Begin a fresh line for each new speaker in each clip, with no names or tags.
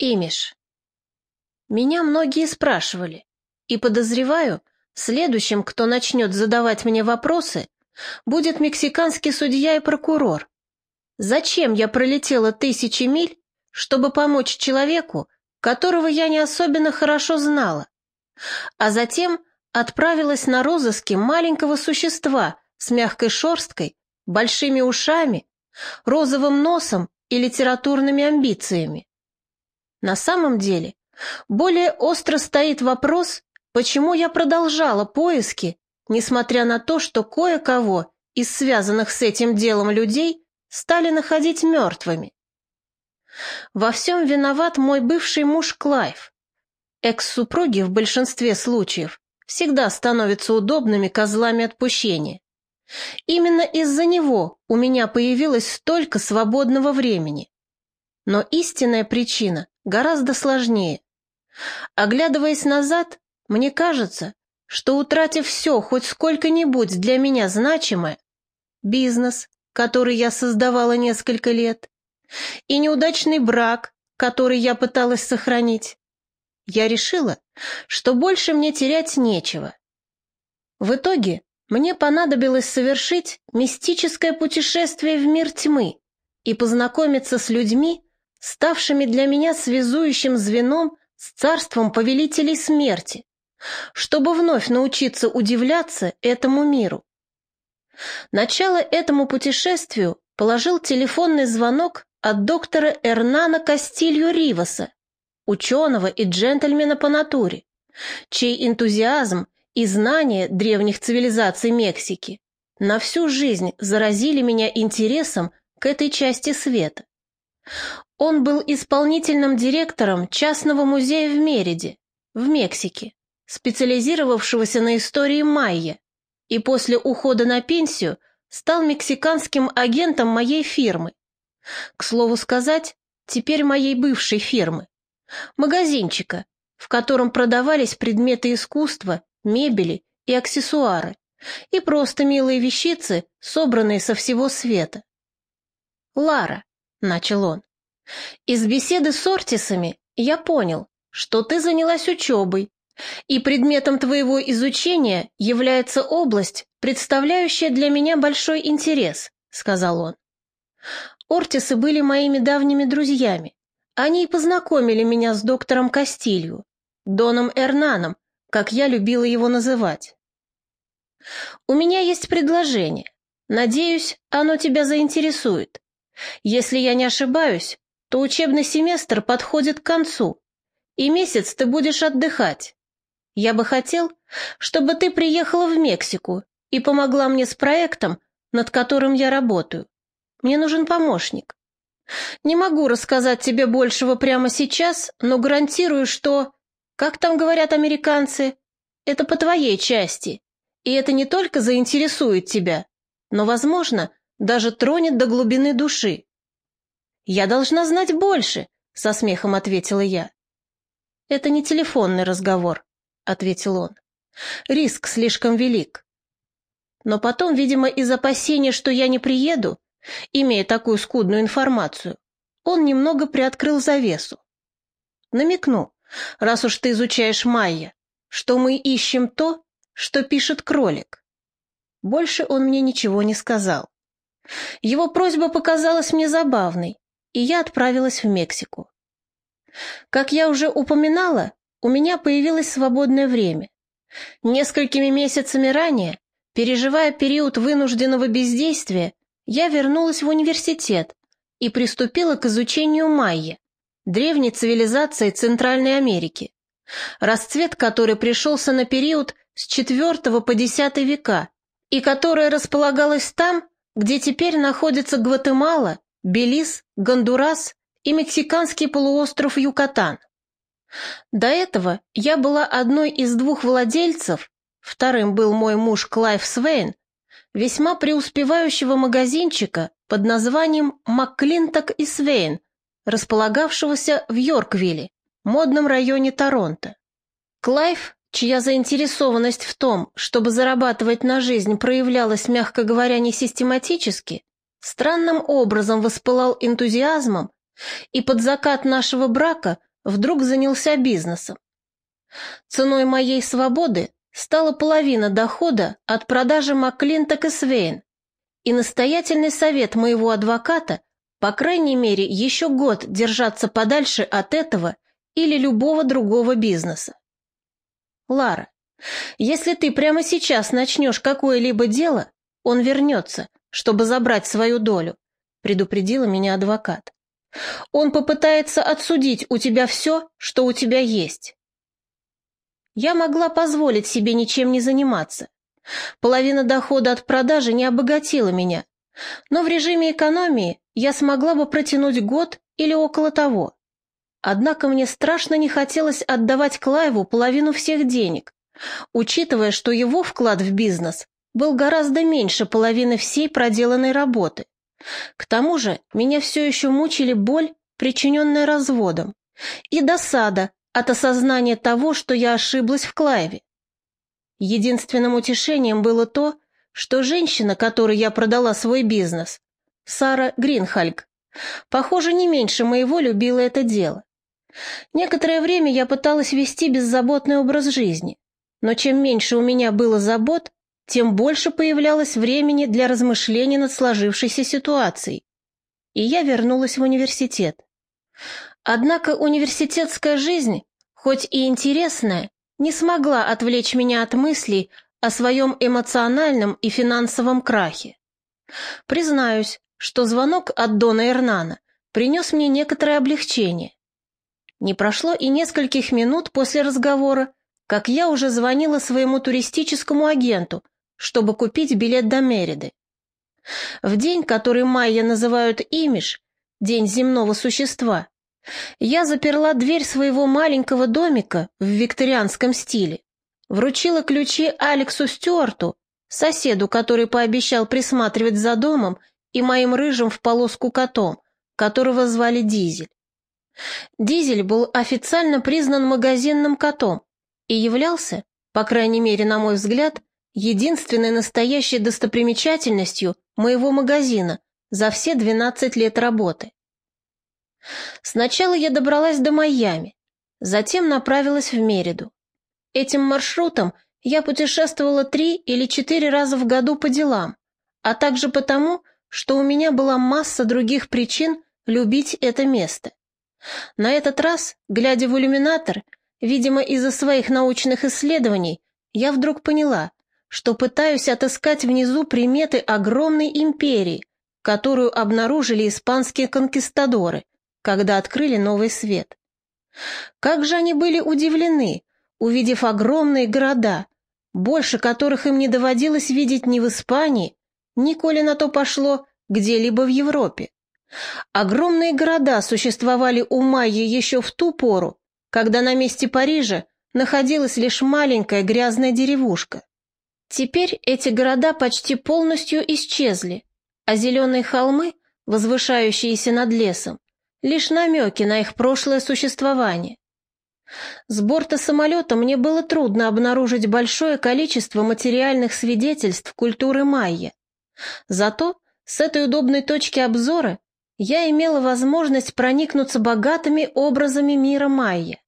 Имиш. Меня многие спрашивали, и подозреваю, следующим, кто начнет задавать мне вопросы, будет мексиканский судья и прокурор. Зачем я пролетела тысячи миль, чтобы помочь человеку, которого я не особенно хорошо знала, а затем отправилась на розыски маленького существа с мягкой шерсткой, большими ушами, розовым носом и литературными амбициями. На самом деле, более остро стоит вопрос, почему я продолжала поиски, несмотря на то, что кое-кого из связанных с этим делом людей стали находить мертвыми. Во всем виноват мой бывший муж Клайв. Экс-супруги в большинстве случаев всегда становятся удобными козлами отпущения. Именно из-за него у меня появилось столько свободного времени. Но истинная причина гораздо сложнее. Оглядываясь назад, мне кажется, что утратив все хоть сколько-нибудь для меня значимое, бизнес, который я создавала несколько лет, и неудачный брак, который я пыталась сохранить, я решила, что больше мне терять нечего. В итоге мне понадобилось совершить мистическое путешествие в мир тьмы и познакомиться с людьми, ставшими для меня связующим звеном с царством повелителей смерти, чтобы вновь научиться удивляться этому миру. Начало этому путешествию положил телефонный звонок от доктора Эрнана Кастилью Риваса, ученого и джентльмена по натуре, чей энтузиазм и знания древних цивилизаций Мексики на всю жизнь заразили меня интересом к этой части света. Он был исполнительным директором частного музея в Мериде, в Мексике, специализировавшегося на истории майя, и после ухода на пенсию стал мексиканским агентом моей фирмы. К слову сказать, теперь моей бывшей фирмы. Магазинчика, в котором продавались предметы искусства, мебели и аксессуары, и просто милые вещицы, собранные со всего света. «Лара», — начал он, из беседы с Ортисами я понял, что ты занялась учебой, и предметом твоего изучения является область, представляющая для меня большой интерес, сказал он. Ортисы были моими давними друзьями. Они и познакомили меня с доктором Кастилью, Доном Эрнаном, как я любила его называть. У меня есть предложение. Надеюсь, оно тебя заинтересует. Если я не ошибаюсь, то учебный семестр подходит к концу, и месяц ты будешь отдыхать. Я бы хотел, чтобы ты приехала в Мексику и помогла мне с проектом, над которым я работаю. Мне нужен помощник. Не могу рассказать тебе большего прямо сейчас, но гарантирую, что, как там говорят американцы, это по твоей части, и это не только заинтересует тебя, но, возможно, даже тронет до глубины души. «Я должна знать больше», — со смехом ответила я. «Это не телефонный разговор», — ответил он. «Риск слишком велик». Но потом, видимо, из опасения, что я не приеду, имея такую скудную информацию, он немного приоткрыл завесу. Намекну, раз уж ты изучаешь майя, что мы ищем то, что пишет кролик. Больше он мне ничего не сказал. Его просьба показалась мне забавной, и я отправилась в Мексику. Как я уже упоминала, у меня появилось свободное время. Несколькими месяцами ранее, переживая период вынужденного бездействия, я вернулась в университет и приступила к изучению майя, древней цивилизации Центральной Америки, расцвет которой пришелся на период с IV по X века и которая располагалась там, где теперь находится Гватемала, Белиз, Гондурас и мексиканский полуостров Юкатан. До этого я была одной из двух владельцев, вторым был мой муж Клайв Свейн, весьма преуспевающего магазинчика под названием «Макклинток и Свейн», располагавшегося в Йорквилле, модном районе Торонто. Клайв, чья заинтересованность в том, чтобы зарабатывать на жизнь, проявлялась, мягко говоря, не систематически, странным образом воспылал энтузиазмом и под закат нашего брака вдруг занялся бизнесом. Ценой моей свободы стала половина дохода от продажи Маклинток и Свейн, и настоятельный совет моего адвоката, по крайней мере, еще год держаться подальше от этого или любого другого бизнеса. Лара, если ты прямо сейчас начнешь какое-либо дело, он вернется, чтобы забрать свою долю, предупредила меня адвокат. Он попытается отсудить у тебя все, что у тебя есть. Я могла позволить себе ничем не заниматься. Половина дохода от продажи не обогатила меня, но в режиме экономии я смогла бы протянуть год или около того. Однако мне страшно не хотелось отдавать Клайву половину всех денег, учитывая, что его вклад в бизнес был гораздо меньше половины всей проделанной работы. К тому же меня все еще мучили боль, причиненная разводом, и досада от осознания того, что я ошиблась в Клайве. Единственным утешением было то, что женщина, которой я продала свой бизнес, Сара Гринхальк, похоже, не меньше моего любила это дело. Некоторое время я пыталась вести беззаботный образ жизни, но чем меньше у меня было забот, тем больше появлялось времени для размышлений над сложившейся ситуацией. И я вернулась в университет. Однако университетская жизнь, хоть и интересная, не смогла отвлечь меня от мыслей о своем эмоциональном и финансовом крахе. Признаюсь, что звонок от Дона Эрнана принес мне некоторое облегчение. Не прошло и нескольких минут после разговора, как я уже звонила своему туристическому агенту, чтобы купить билет до Мериды. В день, который майя называют Имиш, день земного существа, я заперла дверь своего маленького домика в викторианском стиле, вручила ключи Алексу Стюарту, соседу, который пообещал присматривать за домом и моим рыжим в полоску котом, которого звали Дизель. Дизель был официально признан магазинным котом и являлся, по крайней мере, на мой взгляд, единственной настоящей достопримечательностью моего магазина за все 12 лет работы. Сначала я добралась до Майами, затем направилась в Мериду. Этим маршрутом я путешествовала три или четыре раза в году по делам, а также потому, что у меня была масса других причин любить это место. На этот раз, глядя в иллюминатор, видимо, из-за своих научных исследований, я вдруг поняла, что пытаюсь отыскать внизу приметы огромной империи, которую обнаружили испанские конкистадоры – когда открыли новый свет. Как же они были удивлены, увидев огромные города, больше которых им не доводилось видеть ни в Испании, ни, коли на то пошло, где-либо в Европе. Огромные города существовали у Майи еще в ту пору, когда на месте Парижа находилась лишь маленькая грязная деревушка. Теперь эти города почти полностью исчезли, а зеленые холмы, возвышающиеся над лесом, лишь намеки на их прошлое существование. С борта самолета мне было трудно обнаружить большое количество материальных свидетельств культуры майя. Зато с этой удобной точки обзора я имела возможность проникнуться богатыми образами мира майя.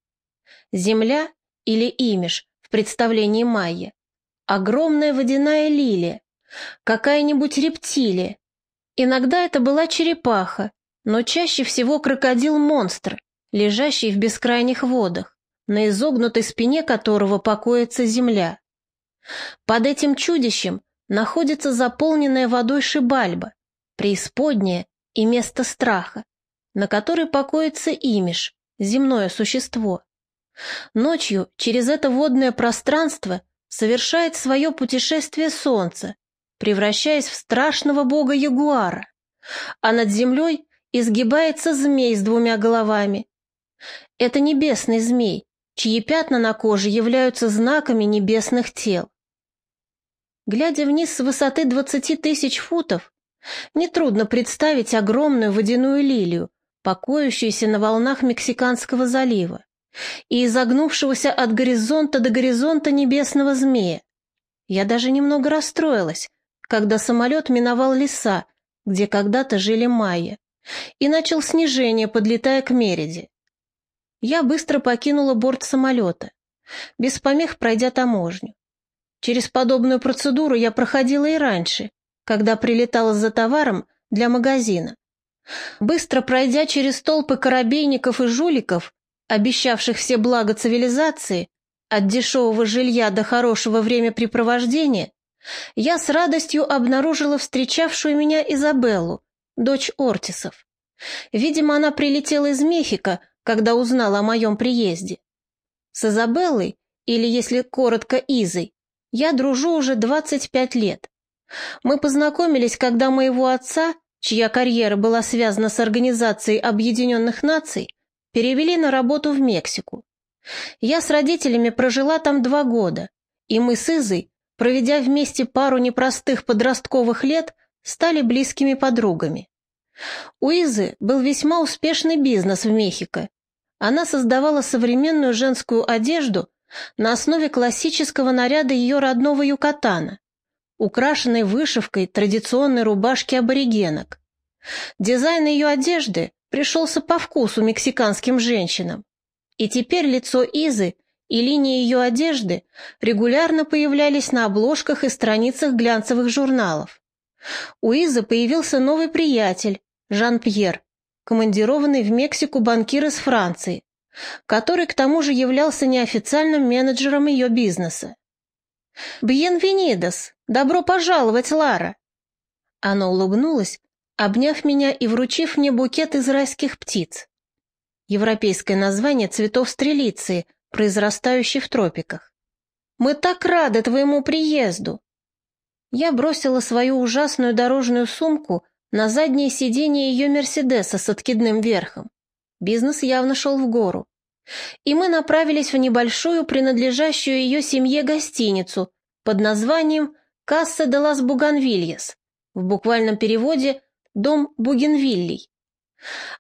Земля или имиш в представлении майя, огромная водяная лилия, какая-нибудь рептилия. Иногда это была черепаха, но чаще всего крокодил-монстр, лежащий в бескрайних водах, на изогнутой спине которого покоится земля. Под этим чудищем находится заполненная водой шибальба, преисподняя и место страха, на которой покоится имиш, земное существо. Ночью через это водное пространство совершает свое путешествие солнце, превращаясь в страшного бога-ягуара, а над землей изгибается змей с двумя головами. Это небесный змей, чьи пятна на коже являются знаками небесных тел. Глядя вниз с высоты двадцати тысяч футов, нетрудно представить огромную водяную лилию, покоящуюся на волнах Мексиканского залива и изогнувшегося от горизонта до горизонта небесного змея. Я даже немного расстроилась, когда самолет миновал леса, где когда-то жили майя и начал снижение, подлетая к Мериде. я быстро покинула борт самолета, без помех пройдя таможню. Через подобную процедуру я проходила и раньше, когда прилетала за товаром для магазина. Быстро пройдя через толпы корабейников и жуликов, обещавших все блага цивилизации, от дешевого жилья до хорошего времяпрепровождения, я с радостью обнаружила встречавшую меня Изабеллу, дочь Ортисов. Видимо, она прилетела из Мехико, когда узнала о моем приезде. С Изабеллой, или если коротко Изой, я дружу уже 25 лет. Мы познакомились, когда моего отца, чья карьера была связана с Организацией Объединенных Наций, перевели на работу в Мексику. Я с родителями прожила там два года, и мы с Изой, проведя вместе пару непростых подростковых лет, стали близкими подругами. У Изы был весьма успешный бизнес в Мехико. Она создавала современную женскую одежду на основе классического наряда ее родного Юкатана, украшенной вышивкой традиционной рубашки аборигенок. Дизайн ее одежды пришелся по вкусу мексиканским женщинам, и теперь лицо Изы и линии ее одежды регулярно появлялись на обложках и страницах глянцевых журналов. У Изы появился новый приятель, Жан-Пьер, командированный в Мексику банкир из Франции, который к тому же являлся неофициальным менеджером ее бизнеса. «Бьенвенидос! Добро пожаловать, Лара!» Она улыбнулась, обняв меня и вручив мне букет из райских птиц. Европейское название цветов стрелиции, произрастающий в тропиках. «Мы так рады твоему приезду!» Я бросила свою ужасную дорожную сумку на заднее сиденье ее «Мерседеса» с откидным верхом. Бизнес явно шел в гору. И мы направились в небольшую, принадлежащую ее семье гостиницу под названием «Касса де лас Буганвильяс», в буквальном переводе «Дом Бугенвиллей».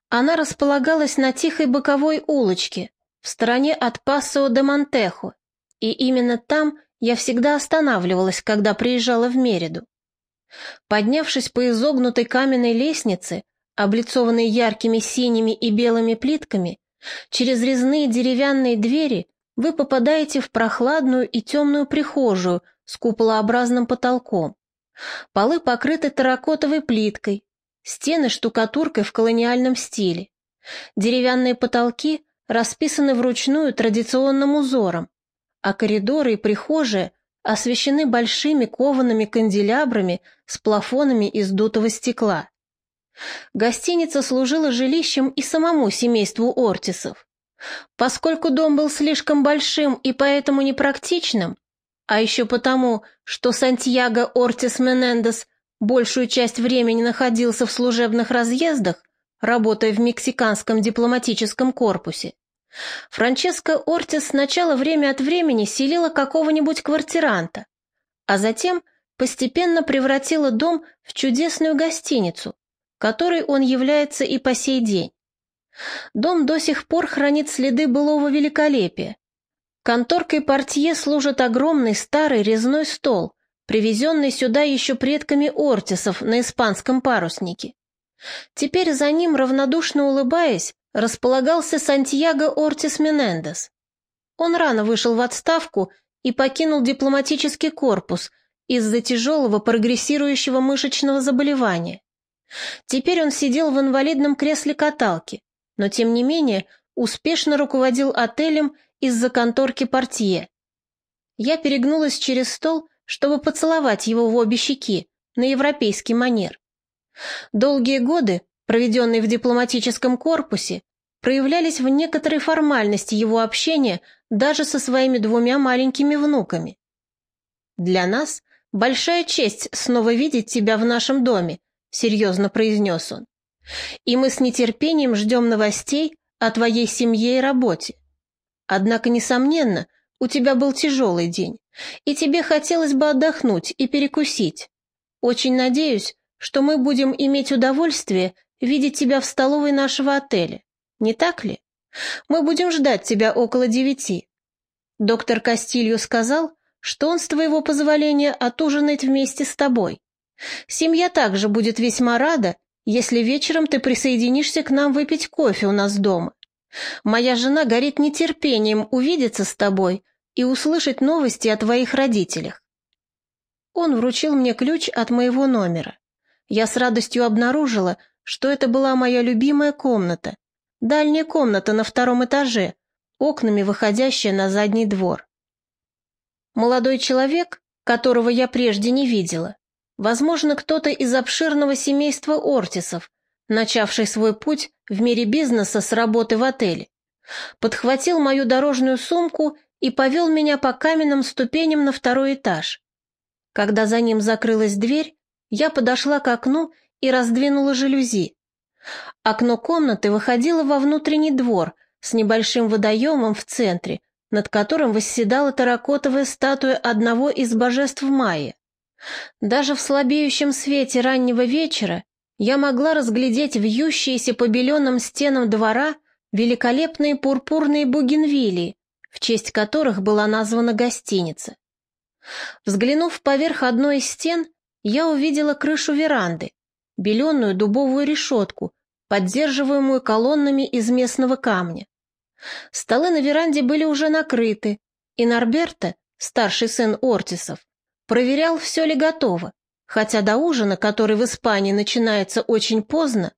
Она располагалась на тихой боковой улочке, в стороне от Пассо де Монтехо, и именно там я всегда останавливалась, когда приезжала в Мериду. Поднявшись по изогнутой каменной лестнице, облицованной яркими синими и белыми плитками, через резные деревянные двери вы попадаете в прохладную и темную прихожую с куполообразным потолком. Полы покрыты терракотовой плиткой, стены штукатуркой в колониальном стиле. Деревянные потолки расписаны вручную традиционным узором, а коридоры и прихожие освещены большими коваными канделябрами с плафонами из дутого стекла. Гостиница служила жилищем и самому семейству Ортисов. Поскольку дом был слишком большим и поэтому непрактичным, а еще потому, что Сантьяго Ортис Менендес большую часть времени находился в служебных разъездах, работая в мексиканском дипломатическом корпусе, Франческа Ортис сначала время от времени селила какого-нибудь квартиранта, а затем постепенно превратила дом в чудесную гостиницу, которой он является и по сей день. Дом до сих пор хранит следы былого великолепия. Конторкой портье служит огромный старый резной стол, привезенный сюда еще предками Ортисов на испанском паруснике. Теперь за ним, равнодушно улыбаясь, располагался Сантьяго Ортис Менендес. Он рано вышел в отставку и покинул дипломатический корпус из-за тяжелого прогрессирующего мышечного заболевания. Теперь он сидел в инвалидном кресле каталки, но тем не менее успешно руководил отелем из-за конторки портье. Я перегнулась через стол, чтобы поцеловать его в обе щеки, на европейский манер. Долгие годы проведенные в дипломатическом корпусе, проявлялись в некоторой формальности его общения даже со своими двумя маленькими внуками. «Для нас большая честь снова видеть тебя в нашем доме», — серьезно произнес он. «И мы с нетерпением ждем новостей о твоей семье и работе. Однако, несомненно, у тебя был тяжелый день, и тебе хотелось бы отдохнуть и перекусить. Очень надеюсь, что мы будем иметь удовольствие видеть тебя в столовой нашего отеля. Не так ли? Мы будем ждать тебя около девяти. Доктор Кастилью сказал, что он с твоего позволения отужинает вместе с тобой. Семья также будет весьма рада, если вечером ты присоединишься к нам выпить кофе у нас дома. Моя жена горит нетерпением увидеться с тобой и услышать новости о твоих родителях. Он вручил мне ключ от моего номера. Я с радостью обнаружила, что это была моя любимая комната, дальняя комната на втором этаже, окнами выходящая на задний двор. Молодой человек, которого я прежде не видела, возможно, кто-то из обширного семейства Ортисов, начавший свой путь в мире бизнеса с работы в отеле, подхватил мою дорожную сумку и повел меня по каменным ступеням на второй этаж. Когда за ним закрылась дверь, я подошла к окну и раздвинула жалюзи. Окно комнаты выходило во внутренний двор с небольшим водоемом в центре, над которым восседала терракотовая статуя одного из божеств Майя. Даже в слабеющем свете раннего вечера я могла разглядеть вьющиеся по беленым стенам двора великолепные пурпурные бугенвилии, в честь которых была названа гостиница. Взглянув поверх одной из стен, я увидела крышу веранды, беленую дубовую решетку, поддерживаемую колоннами из местного камня. Столы на веранде были уже накрыты, и Норберта, старший сын Ортисов, проверял, все ли готово, хотя до ужина, который в Испании начинается очень поздно,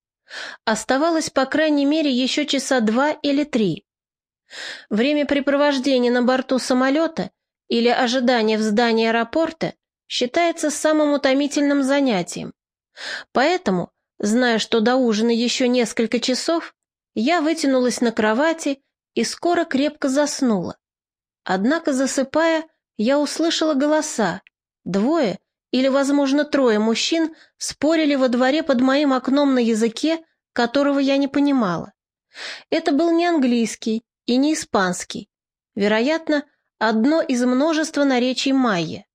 оставалось по крайней мере еще часа два или три. Времяпрепровождение на борту самолета или ожидание в здании аэропорта считается самым утомительным занятием. Поэтому, зная, что до ужина еще несколько часов, я вытянулась на кровати и скоро крепко заснула. Однако, засыпая, я услышала голоса. Двое или, возможно, трое мужчин спорили во дворе под моим окном на языке, которого я не понимала. Это был не английский и не испанский. Вероятно, одно из множества наречий майя.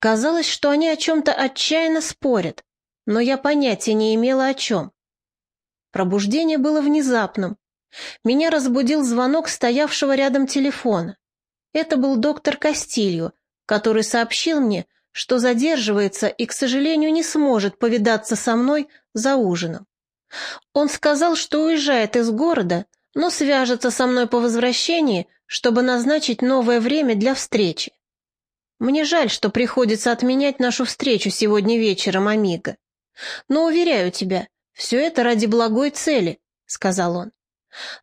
Казалось, что они о чем-то отчаянно спорят, но я понятия не имела о чем. Пробуждение было внезапным. Меня разбудил звонок стоявшего рядом телефона. Это был доктор Кастильо, который сообщил мне, что задерживается и, к сожалению, не сможет повидаться со мной за ужином. Он сказал, что уезжает из города, но свяжется со мной по возвращении, чтобы назначить новое время для встречи. Мне жаль, что приходится отменять нашу встречу сегодня вечером, Амиго. Но, уверяю тебя, все это ради благой цели, — сказал он.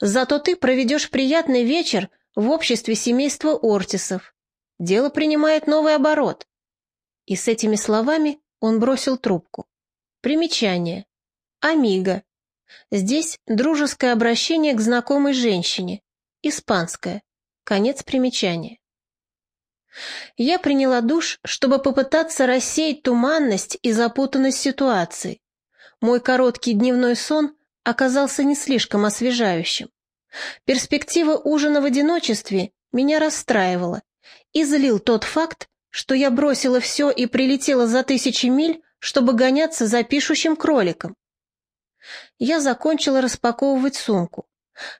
Зато ты проведешь приятный вечер в обществе семейства Ортисов. Дело принимает новый оборот. И с этими словами он бросил трубку. Примечание. Амиго. Здесь дружеское обращение к знакомой женщине. Испанское. Конец примечания. Я приняла душ, чтобы попытаться рассеять туманность и запутанность ситуации. Мой короткий дневной сон оказался не слишком освежающим. Перспектива ужина в одиночестве меня расстраивала и злил тот факт, что я бросила все и прилетела за тысячи миль, чтобы гоняться за пишущим кроликом. Я закончила распаковывать сумку.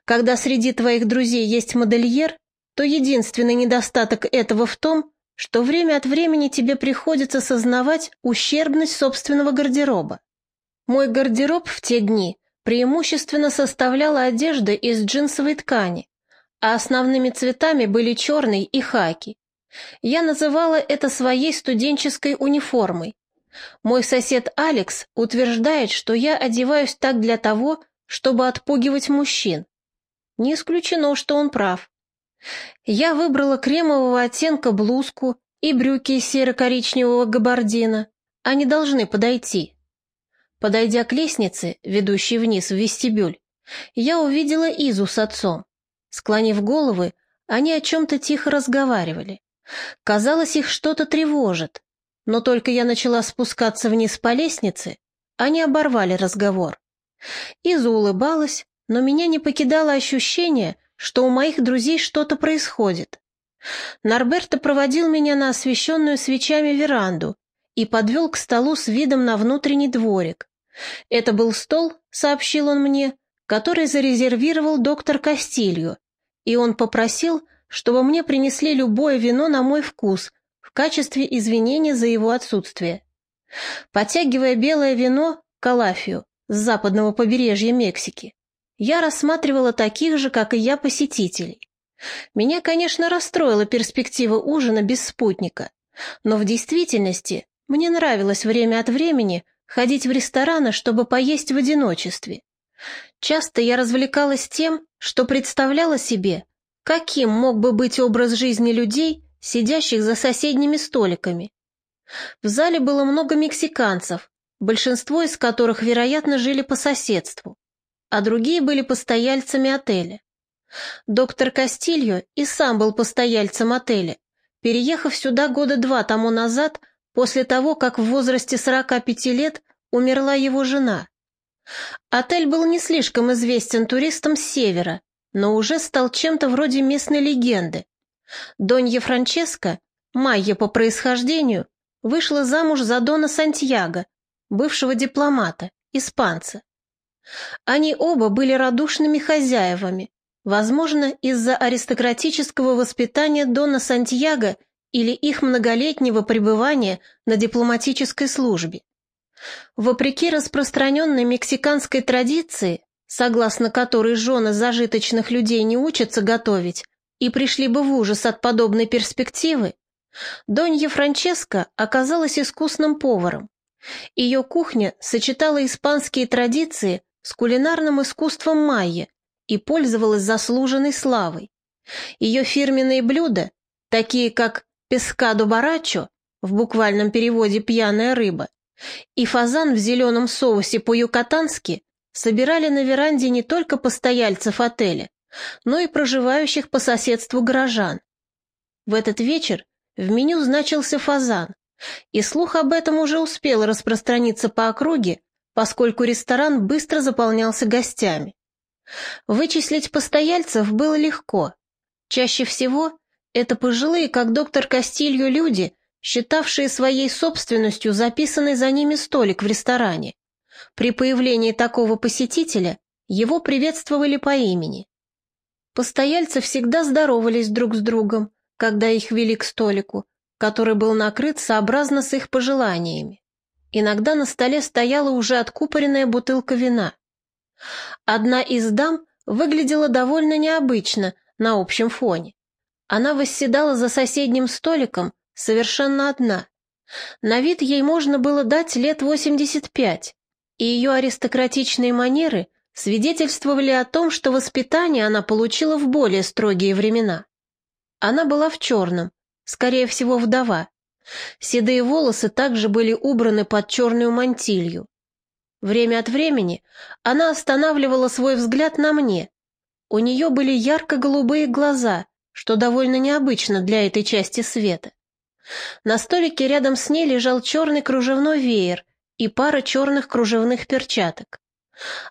Когда среди твоих друзей есть модельер, то единственный недостаток этого в том, что время от времени тебе приходится сознавать ущербность собственного гардероба. Мой гардероб в те дни преимущественно составляла одежда из джинсовой ткани, а основными цветами были черный и хаки. Я называла это своей студенческой униформой. Мой сосед Алекс утверждает, что я одеваюсь так для того, чтобы отпугивать мужчин. Не исключено, что он прав. Я выбрала кремового оттенка блузку и брюки из серо-коричневого габардина. Они должны подойти. Подойдя к лестнице, ведущей вниз в вестибюль, я увидела Изу с отцом. Склонив головы, они о чем-то тихо разговаривали. Казалось, их что-то тревожит. Но только я начала спускаться вниз по лестнице, они оборвали разговор. Иза улыбалась, но меня не покидало ощущение, что у моих друзей что-то происходит. Норберто проводил меня на освещенную свечами веранду и подвел к столу с видом на внутренний дворик. Это был стол, сообщил он мне, который зарезервировал доктор Кастильо, и он попросил, чтобы мне принесли любое вино на мой вкус в качестве извинения за его отсутствие. Потягивая белое вино, калафию, с западного побережья Мексики, я рассматривала таких же, как и я, посетителей. Меня, конечно, расстроила перспектива ужина без спутника, но в действительности мне нравилось время от времени ходить в рестораны, чтобы поесть в одиночестве. Часто я развлекалась тем, что представляла себе, каким мог бы быть образ жизни людей, сидящих за соседними столиками. В зале было много мексиканцев, большинство из которых, вероятно, жили по соседству, а другие были постояльцами отеля. Доктор Кастильо и сам был постояльцем отеля, переехав сюда года два тому назад, после того, как в возрасте 45 лет умерла его жена. Отель был не слишком известен туристам с севера, но уже стал чем-то вроде местной легенды. Донья Франческа, майя по происхождению, вышла замуж за Дона Сантьяго, бывшего дипломата, испанца. Они оба были радушными хозяевами, возможно, из-за аристократического воспитания Дона Сантьяго или их многолетнего пребывания на дипломатической службе. Вопреки распространенной мексиканской традиции, согласно которой жены зажиточных людей не учатся готовить и пришли бы в ужас от подобной перспективы, Донья Франческа оказалась искусным поваром. Ее кухня сочетала испанские традиции с кулинарным искусством майя и пользовалась заслуженной славой. Ее фирменные блюда, такие как пескадо барачо, в буквальном переводе «пьяная рыба», и фазан в зеленом соусе по-юкатански собирали на веранде не только постояльцев отеля, но и проживающих по соседству горожан. В этот вечер в меню значился фазан, и слух об этом уже успел распространиться по округе, поскольку ресторан быстро заполнялся гостями. Вычислить постояльцев было легко. Чаще всего это пожилые, как доктор Кастилью, люди, считавшие своей собственностью записанный за ними столик в ресторане. При появлении такого посетителя его приветствовали по имени. Постояльцы всегда здоровались друг с другом, когда их вели к столику, который был накрыт сообразно с их пожеланиями. Иногда на столе стояла уже откупоренная бутылка вина. Одна из дам выглядела довольно необычно на общем фоне. Она восседала за соседним столиком совершенно одна. На вид ей можно было дать лет 85, и ее аристократичные манеры свидетельствовали о том, что воспитание она получила в более строгие времена. Она была в черном, скорее всего, вдова. Седые волосы также были убраны под черную мантилью. Время от времени она останавливала свой взгляд на мне. У нее были ярко-голубые глаза, что довольно необычно для этой части света. На столике рядом с ней лежал черный кружевной веер и пара черных кружевных перчаток.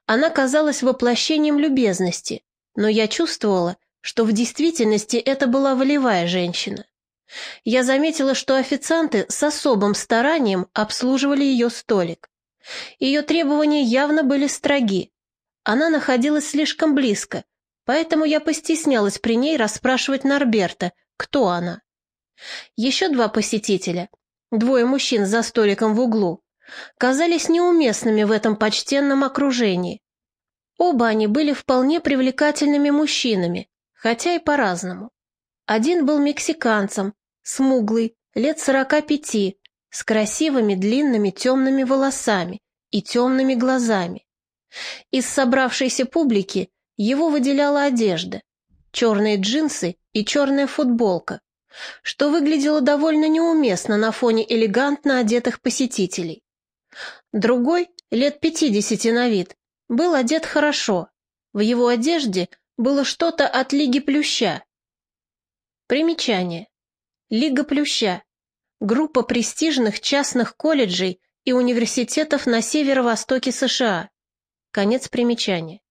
Она казалась воплощением любезности, но я чувствовала, что в действительности это была волевая женщина. Я заметила, что официанты с особым старанием обслуживали ее столик. Ее требования явно были строги. Она находилась слишком близко, поэтому я постеснялась при ней расспрашивать Норберта, кто она. Еще два посетителя, двое мужчин за столиком в углу, казались неуместными в этом почтенном окружении. Оба они были вполне привлекательными мужчинами, хотя и по-разному. Один был мексиканцем, смуглый, лет сорока пяти, с красивыми длинными темными волосами и темными глазами. Из собравшейся публики его выделяла одежда, черные джинсы и черная футболка, что выглядело довольно неуместно на фоне элегантно одетых посетителей. Другой, лет пятидесяти на вид, был одет хорошо. В его одежде было что-то от Лиги Плюща. Примечание. Лига Плюща. Группа престижных частных колледжей и университетов на северо-востоке США. Конец примечания.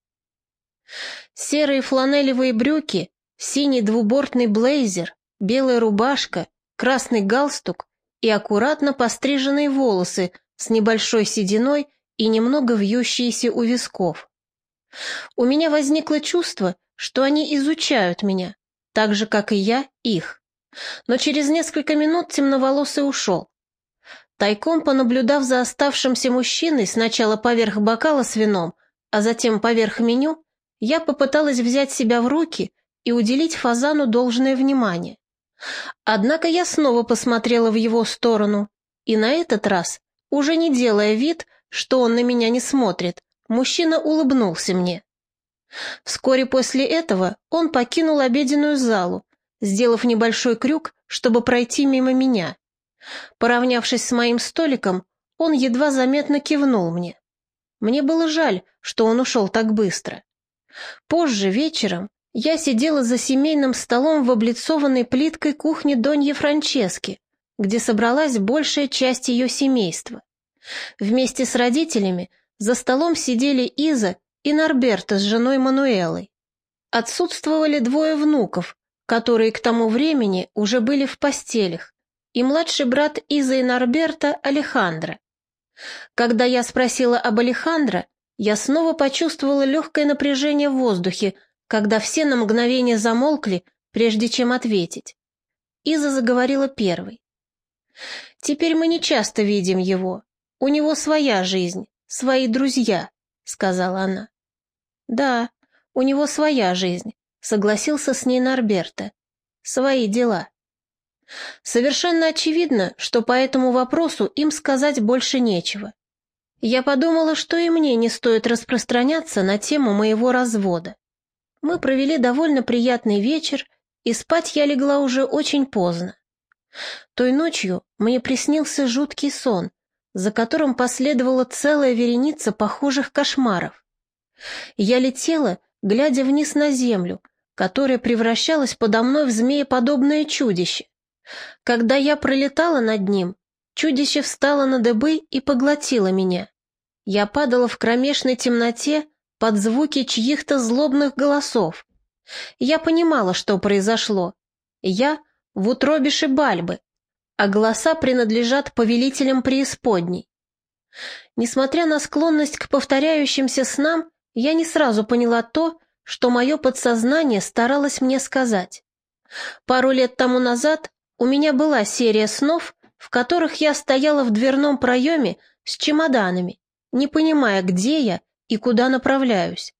Серые фланелевые брюки, синий двубортный блейзер, белая рубашка, красный галстук и аккуратно постриженные волосы с небольшой сединой и немного вьющиеся у висков. У меня возникло чувство, что они изучают меня, так же, как и я их. Но через несколько минут темноволосый ушел. Тайком понаблюдав за оставшимся мужчиной сначала поверх бокала с вином, а затем поверх меню, я попыталась взять себя в руки и уделить фазану должное внимание. Однако я снова посмотрела в его сторону, и на этот раз, уже не делая вид, что он на меня не смотрит, мужчина улыбнулся мне. Вскоре после этого он покинул обеденную залу, сделав небольшой крюк, чтобы пройти мимо меня. Поравнявшись с моим столиком, он едва заметно кивнул мне. Мне было жаль, что он ушел так быстро. Позже, вечером, я сидела за семейным столом в облицованной плиткой кухне Доньи Франчески, где собралась большая часть ее семейства. Вместе с родителями за столом сидели Иза и Норберта с женой Мануэлой. Отсутствовали двое внуков, которые к тому времени уже были в постелях, и младший брат Изы и Норберта Алехандро. Когда я спросила об Алехандро, я снова почувствовала легкое напряжение в воздухе, когда все на мгновение замолкли, прежде чем ответить. Иза заговорила первой. «Теперь мы не часто видим его. У него своя жизнь, свои друзья», — сказала она. «Да, у него своя жизнь», — согласился с ней Норберта. «Свои дела». Совершенно очевидно, что по этому вопросу им сказать больше нечего. Я подумала, что и мне не стоит распространяться на тему моего развода. Мы провели довольно приятный вечер, и спать я легла уже очень поздно. Той ночью мне приснился жуткий сон, за которым последовала целая вереница похожих кошмаров. Я летела, глядя вниз на землю, которая превращалась подо мной в змееподобное чудище. Когда я пролетала над ним, чудище встало на дыбы и поглотило меня. Я падала в кромешной темноте под звуки чьих-то злобных голосов. Я понимала, что произошло. Я в утробе Шибальбы, а голоса принадлежат повелителям преисподней. Несмотря на склонность к повторяющимся снам, я не сразу поняла то, что мое подсознание старалось мне сказать. Пару лет тому назад у меня была серия снов, в которых я стояла в дверном проеме с чемоданами, не понимая, где я и куда направляюсь.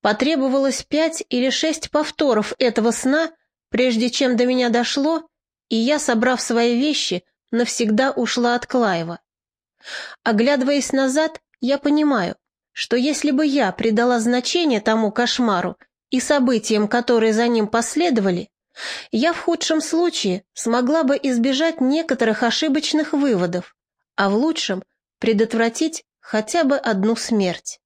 Потребовалось пять или шесть повторов этого сна, прежде чем до меня дошло, и я, собрав свои вещи, навсегда ушла от Клаева. Оглядываясь назад, я понимаю, что если бы я придала значение тому кошмару и событиям, которые за ним последовали, я в худшем случае смогла бы избежать некоторых ошибочных выводов, а в лучшем предотвратить хотя бы одну смерть.